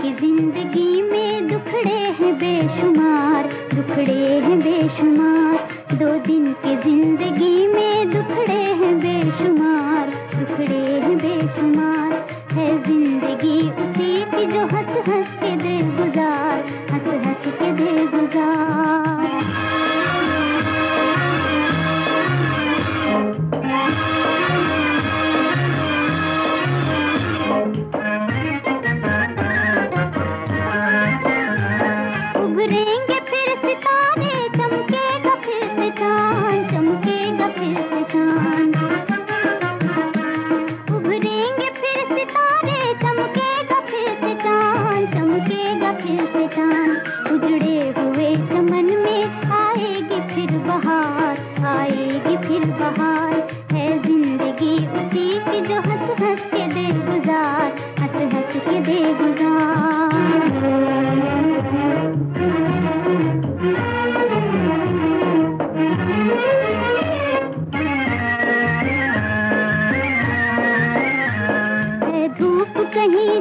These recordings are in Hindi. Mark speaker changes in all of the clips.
Speaker 1: कि ज़िंदगी में दुखड़े हैं बेशुमार दुखड़े हैं बेशुमार। दो दिन की ज़िंदगी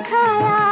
Speaker 1: 看呀